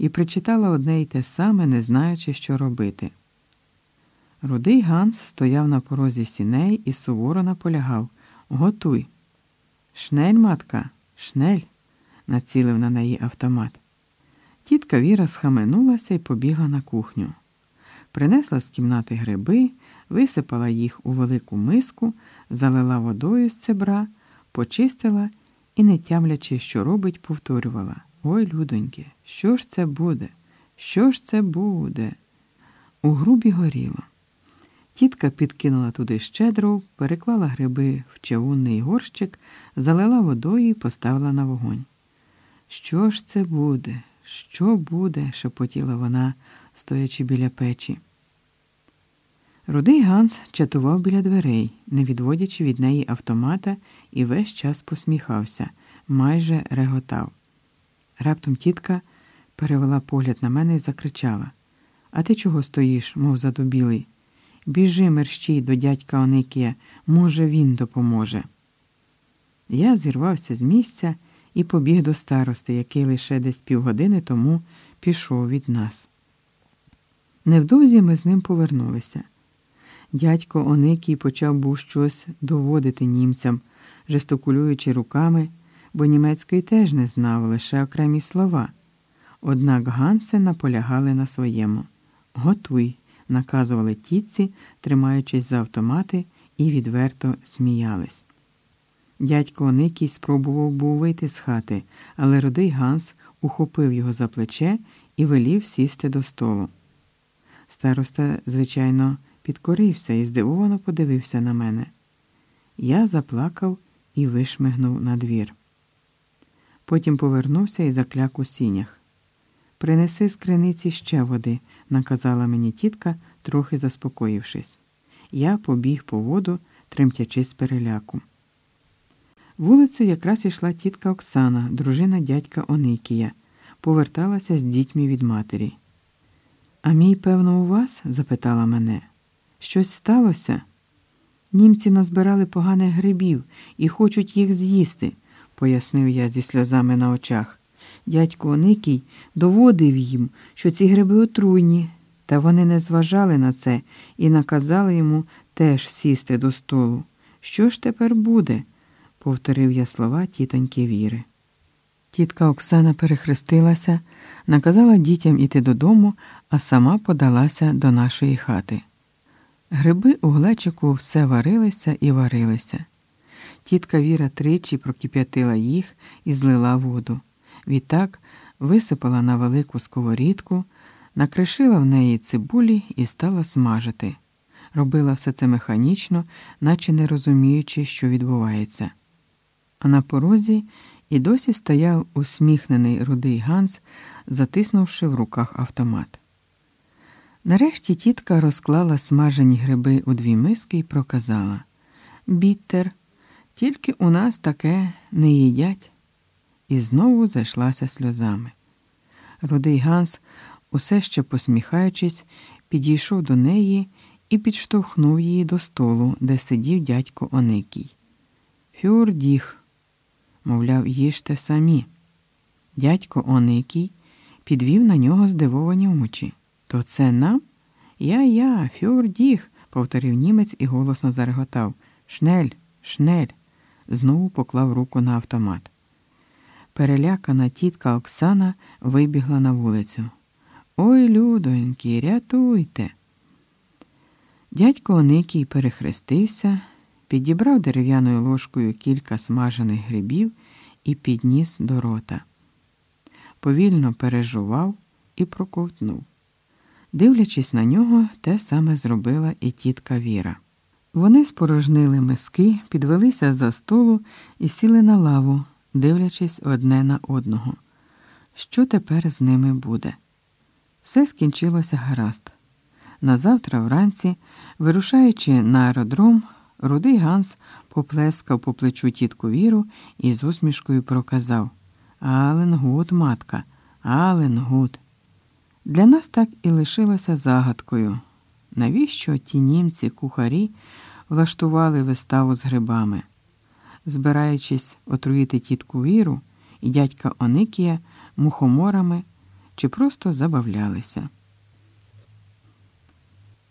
і причитала одне й те саме, не знаючи, що робити. Рудий Ганс стояв на порозі сіней і суворо наполягав Готуй. Schnell, матка, schnell, націлив на неї автомат. Тітка Віра схаменулася і побігла на кухню. Принесла з кімнати гриби, висипала їх у велику миску, залила водою з цебра, почистила і, не тямлячи, що робить, повторювала Ой, людоньки, що ж це буде? Що ж це буде? У грубі горіло. Тітка підкинула туди щедро, переклала гриби в чавунний горщик, залила водою і поставила на вогонь. Що ж це буде? Що буде? шепотіла вона, стоячи біля печі. Рудий Ганс чатував біля дверей, не відводячи від неї автомата, і весь час посміхався, майже реготав. Раптом тітка перевела погляд на мене і закричала А ти чого стоїш, мов задубілий? Біжи мерщій до дядька Оникія, може, він допоможе. Я зірвався з місця і побіг до старости, який лише десь півгодини тому пішов від нас. Невдовзі ми з ним повернулися. Дядько Оникій почав був щось доводити німцям, жестокулюючи руками, бо німецької теж не знав лише окремі слова. Однак Ганси наполягали на своєму. Готуй, наказували тітці, тримаючись за автомати, і відверто сміялись. Дядько Оникій спробував був вийти з хати, але рудий Ганс ухопив його за плече і велів сісти до столу. Староста, звичайно, підкорився і здивовано подивився на мене. Я заплакав і вишмигнув на двір. Потім повернувся і закляк у сінях. Принеси з криниці ще води, наказала мені тітка, трохи заспокоївшись. Я побіг по воду, тремтячи з переляку. Вулицею якраз йшла тітка Оксана, дружина дядька Оникія, поверталася з дітьми від матері. А мій, певно, у вас? запитала мене. Щось сталося? Німці назбирали поганих грибів і хочуть їх з'їсти, пояснив я зі сльозами на очах. Дядько Оникій доводив їм, що ці гриби отруйні, та вони не зважали на це і наказали йому теж сісти до столу. Що ж тепер буде? повторив я слова тітоньки Віри. Тітка Оксана перехрестилася, наказала дітям іти додому, а сама подалася до нашої хати. Гриби у глечику все варилися і варилися. Тітка Віра тричі прокип'ятила їх і злила воду. Відтак висипала на велику сковорідку, накришила в неї цибулі і стала смажити. Робила все це механічно, наче не розуміючи, що відбувається. А на порозі і досі стояв усміхнений рудий Ганс, затиснувши в руках автомат. Нарешті тітка розклала смажені гриби у дві миски і проказала Біттер, тільки у нас таке не їдять. І знову зайшлася сльозами. Рудий Ганс, усе ще посміхаючись, підійшов до неї і підштовхнув її до столу, де сидів дядько Оникій. Für dich, мовляв, їжте самі. Дядько Оникій підвів на нього здивовані очі. То це нам? Ja, ja, für dich, повторив німець і голосно зареготав. Schnell, schnell, знову поклав руку на автомат. Перелякана тітка Оксана вибігла на вулицю. Ой, людоньки, рятуйте. Дядько Оникій перехрестився, підібрав дерев'яною ложкою кілька смажених грибів і підніс до рота. Повільно пережував і проковтнув. Дивлячись на нього, те саме зробила і тітка Віра. Вони спорожнили миски, підвелися за столу і сіли на лаву, дивлячись одне на одного. Що тепер з ними буде? Все скінчилося гаразд. Назавтра вранці, вирушаючи на аеродром, рудий Ганс поплескав по плечу тітку Віру і з усмішкою проказав Alles gut, матка, Alles gut. Для нас так і лишилося загадкою, навіщо ті німці кухарі влаштували виставу з грибами. Збираючись отруїти тітку Віру і дядька Оникія мухоморами чи просто забавлялися.